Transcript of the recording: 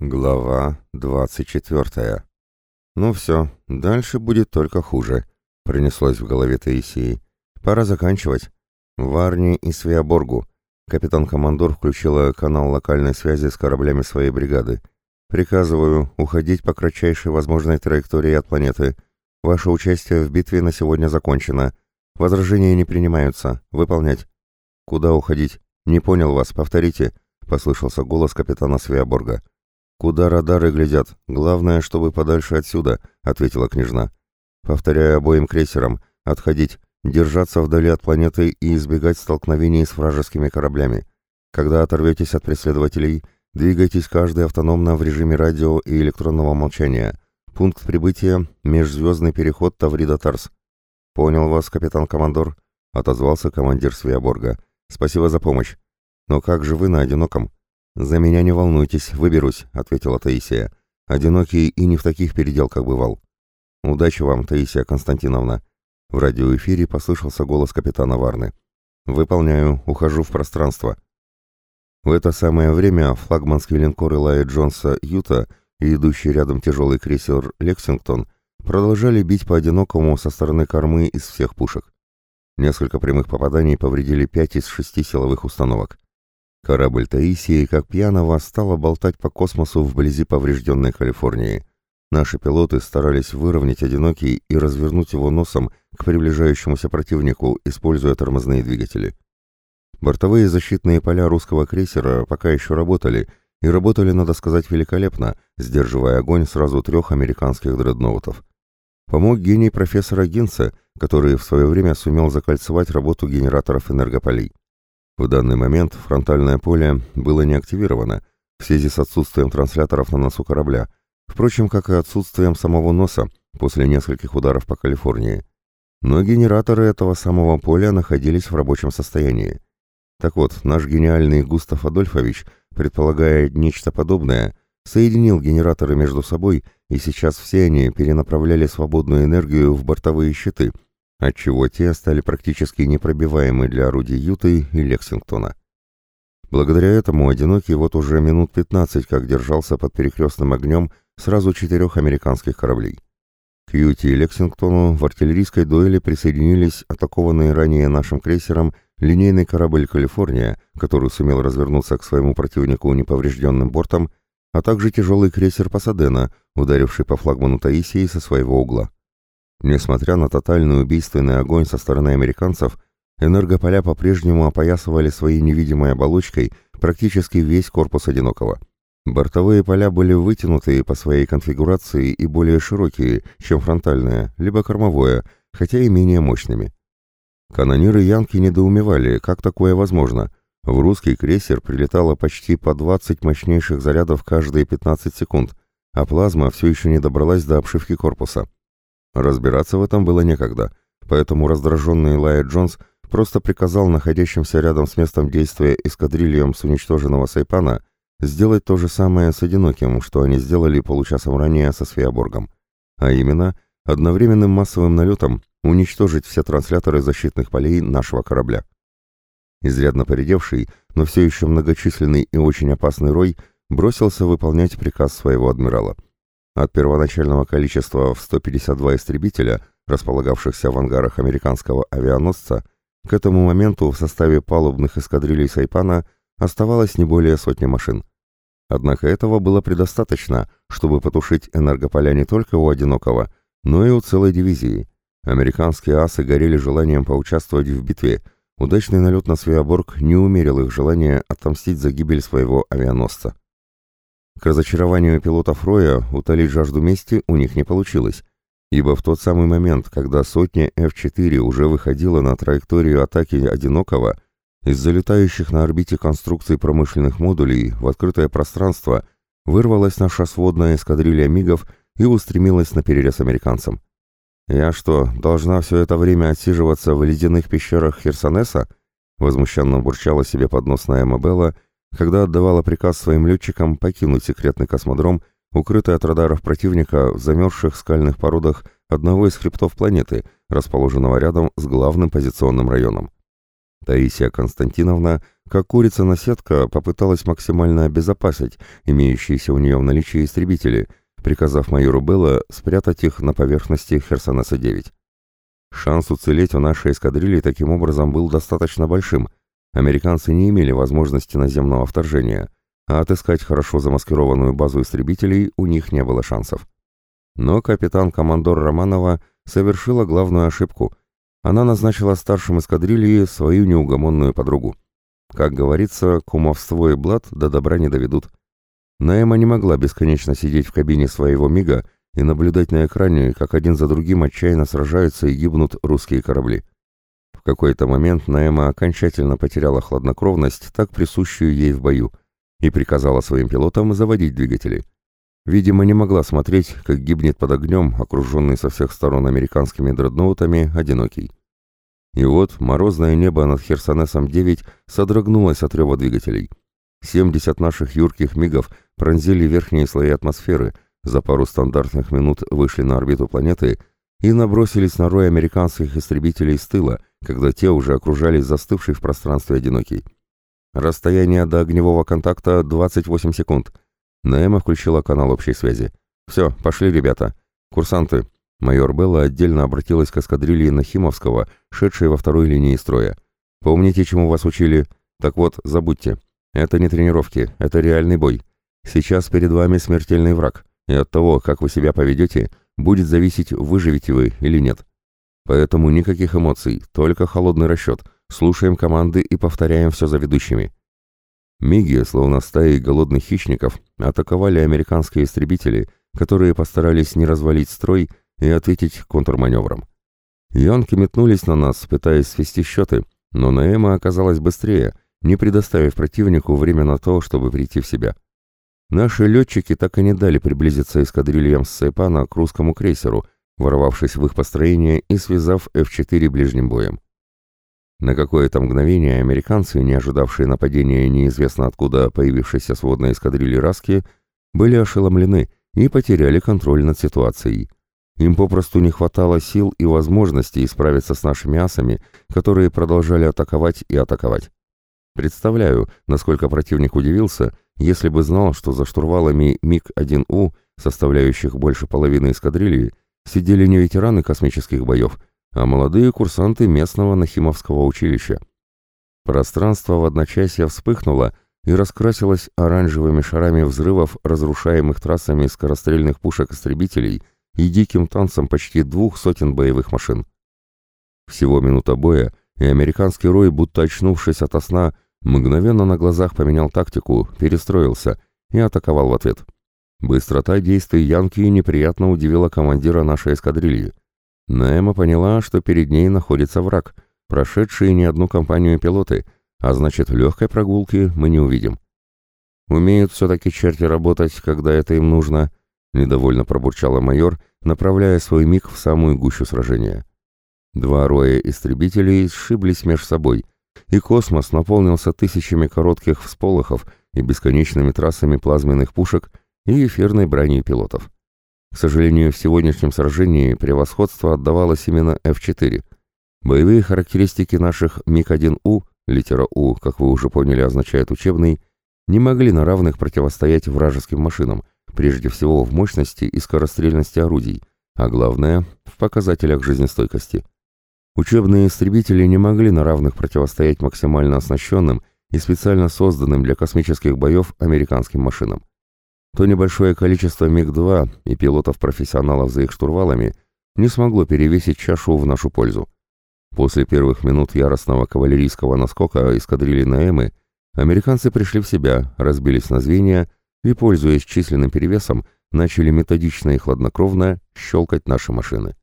Глава 24. «Ну все, дальше будет только хуже», — пронеслось в голове Таисии. «Пора заканчивать. Варни и Свеоборгу». Капитан-командор включила канал локальной связи с кораблями своей бригады. «Приказываю уходить по кратчайшей возможной траектории от планеты. Ваше участие в битве на сегодня закончено. Возражения не принимаются. Выполнять». «Куда уходить? Не понял вас. Повторите», — послышался голос капитана Свеоборга. «Куда радары глядят? Главное, чтобы подальше отсюда», — ответила княжна. «Повторяю обоим крейсерам. Отходить, держаться вдали от планеты и избегать столкновений с вражескими кораблями. Когда оторветесь от преследователей, двигайтесь каждый автономно в режиме радио и электронного молчания. Пункт прибытия — межзвездный переход Таврида-Тарс». «Понял вас, капитан-командор», — отозвался командир Свиаборга. «Спасибо за помощь. Но как же вы на одиноком?» «За меня не волнуйтесь, выберусь», — ответила Таисия. «Одинокий и не в таких переделках бывал». «Удачи вам, Таисия Константиновна». В радиоэфире послышался голос капитана Варны. «Выполняю, ухожу в пространство». В это самое время флагманский линкор Илая Джонса «Юта» и идущий рядом тяжелый крейсер «Лексингтон» продолжали бить по одинокому со стороны кормы из всех пушек. Несколько прямых попаданий повредили пять из шести силовых установок. Корабль Таисии, как пьяного, стала болтать по космосу вблизи поврежденной Калифорнии. Наши пилоты старались выровнять одинокий и развернуть его носом к приближающемуся противнику, используя тормозные двигатели. Бортовые защитные поля русского крейсера пока еще работали, и работали, надо сказать, великолепно, сдерживая огонь сразу трех американских дредноутов. Помог гений профессора Гинца, который в свое время сумел закольцевать работу генераторов энергополей. В данный момент фронтальное поле было не активировано в связи с отсутствием трансляторов на носу корабля, впрочем, как и отсутствием самого носа после нескольких ударов по Калифорнии. Но генераторы этого самого поля находились в рабочем состоянии. Так вот, наш гениальный Густав Адольфович, предполагая нечто подобное, соединил генераторы между собой, и сейчас все они перенаправляли свободную энергию в бортовые щиты – отчего те стали практически непробиваемы для орудий Юты и Лексингтона. Благодаря этому «Одинокий» вот уже минут 15 как держался под перекрестным огнем сразу четырех американских кораблей. К Юте и Лексингтону в артиллерийской дуэли присоединились атакованные ранее нашим крейсером линейный корабль «Калифорния», который сумел развернуться к своему противнику неповрежденным бортом, а также тяжелый крейсер «Пасадена», ударивший по флагману Таисии со своего угла. Несмотря на тотальный убийственный огонь со стороны американцев, энергополя по-прежнему опоясывали своей невидимой оболочкой практически весь корпус «Одинокого». Бортовые поля были вытянутые по своей конфигурации и более широкие, чем фронтальное, либо кормовое, хотя и менее мощными. Канониры Янки недоумевали, как такое возможно. В русский крейсер прилетало почти по 20 мощнейших зарядов каждые 15 секунд, а плазма все еще не добралась до обшивки корпуса. Разбираться в этом было некогда, поэтому раздраженный Лайя Джонс просто приказал находящимся рядом с местом действия эскадрильям с уничтоженного Сайпана сделать то же самое с «Одиноким», что они сделали получасом ранее со Свеоборгом, а именно одновременным массовым налетом уничтожить все трансляторы защитных полей нашего корабля. Изрядно поредевший, но все еще многочисленный и очень опасный Рой бросился выполнять приказ своего адмирала – от первоначального количества в 152 истребителя, располагавшихся в ангарах американского авианосца, к этому моменту в составе палубных эскадрилей Сайпана оставалось не более сотни машин. Однако этого было предостаточно, чтобы потушить энергополя не только у «Одинокого», но и у целой дивизии. Американские асы горели желанием поучаствовать в битве. Удачный налет на Свеоборг не умерил их желание отомстить за гибель своего авианосца. К разочарованию пилотов Роя утолить жажду мести у них не получилось, ибо в тот самый момент, когда сотня F-4 уже выходила на траекторию атаки «Одинокого», из залетающих на орбите конструкций промышленных модулей в открытое пространство вырвалась наша сводная эскадрилья МИГов и устремилась на перерез американцам. «Я что, должна все это время отсиживаться в ледяных пещерах Херсонеса?» возмущенно бурчала себе под нос Наэма когда отдавала приказ своим летчикам покинуть секретный космодром, укрытый от радаров противника в замерзших скальных породах одного из хребтов планеты, расположенного рядом с главным позиционным районом. Таисия Константиновна, как курица-наседка, попыталась максимально обезопасить имеющиеся у нее в наличии истребители, приказав майору Белла спрятать их на поверхности Херсонеса-9. Шанс уцелеть у нашей эскадрильи таким образом был достаточно большим. Американцы не имели возможности наземного вторжения, а отыскать хорошо замаскированную базу истребителей у них не было шансов. Но капитан-командор Романова совершила главную ошибку. Она назначила старшим эскадрильи свою неугомонную подругу. Как говорится, кумовство и блат до добра не доведут. Наэма не могла бесконечно сидеть в кабине своего МИГа и наблюдать на экране, как один за другим отчаянно сражаются и гибнут русские корабли. В какой-то момент Наэма окончательно потеряла хладнокровность, так присущую ей в бою, и приказала своим пилотам заводить двигатели. Видимо, не могла смотреть, как гибнет под огнем, окруженный со всех сторон американскими дредноутами, одинокий. И вот морозное небо над Херсонесом-9 содрогнулось от рева двигателей. 70 наших юрких мигов пронзили верхние слои атмосферы, за пару стандартных минут вышли на орбиту планеты и набросились на рой американских истребителей с тыла, когда те уже окружались застывший в пространстве одинокий. Расстояние до огневого контакта 28 секунд — Наэма включила канал общей связи. «Все, пошли, ребята. Курсанты». Майор Белла отдельно обратилась к эскадрилье Нахимовского, шедшей во второй линии строя. «Помните, чему вас учили? Так вот, забудьте. Это не тренировки, это реальный бой. Сейчас перед вами смертельный враг, и от того, как вы себя поведете, будет зависеть, выживете вы или нет. Поэтому никаких эмоций, только холодный расчет. Слушаем команды и повторяем все за ведущими. Миги, словно стаи голодных хищников, атаковали американские истребители, которые постарались не развалить строй и ответить контрманевром. Янки метнулись на нас, пытаясь свести счеты, но Наэма оказалась быстрее, не предоставив противнику время на то, чтобы прийти в себя. Наши летчики так и не дали приблизиться эскадрильям Сайпана к русскому крейсеру, ворвавшись в их построение и связав F-4 ближним боем. На какое-то мгновение американцы, не ожидавшие нападения неизвестно откуда появившейся сводной эскадрильи Раски, были ошеломлены и потеряли контроль над ситуацией. Им попросту не хватало сил и возможностей справиться с нашими асами, которые продолжали атаковать и атаковать. Представляю, насколько противник удивился, если бы знал, что за штурвалами МиГ-1У, составляющих больше половины эскадрильи, сидели не ветераны космических боев, а молодые курсанты местного Нахимовского училища. Пространство в одночасье вспыхнуло и раскрасилось оранжевыми шарами взрывов, разрушаемых трассами скорострельных пушек-истребителей и диким танцем почти двух сотен боевых машин. Всего минута боя, и американский рой, будто очнувшись ото сна, мгновенно на глазах поменял тактику, перестроился и атаковал в ответ. Быстрота действий Янки неприятно удивила командира нашей эскадрильи. Наэма поняла, что перед ней находится враг, прошедшие не одну компанию пилоты, а значит, легкой прогулки мы не увидим. «Умеют все-таки черти работать, когда это им нужно», — недовольно пробурчала майор, направляя свой миг в самую гущу сражения. Два роя истребителей сшиблись меж собой, и космос наполнился тысячами коротких всполохов и бесконечными трассами плазменных пушек и эфирной бранью пилотов. К сожалению, в сегодняшнем сражении превосходство отдавалось именно F4. Боевые характеристики наших МиГ-1У, литера У, как вы уже поняли, означает учебный, не могли на равных противостоять вражеским машинам, прежде всего в мощности и скорострельности орудий, а главное – в показателях жизнестойкости. Учебные истребители не могли на равных противостоять максимально оснащенным и специально созданным для космических боев американским машинам то небольшое количество МиГ-2 и пилотов-профессионалов за их штурвалами не смогло перевесить чашу в нашу пользу. После первых минут яростного кавалерийского наскока эскадрильи Наэмы американцы пришли в себя, разбились на звенья и, пользуясь численным перевесом, начали методично и хладнокровно щелкать наши машины.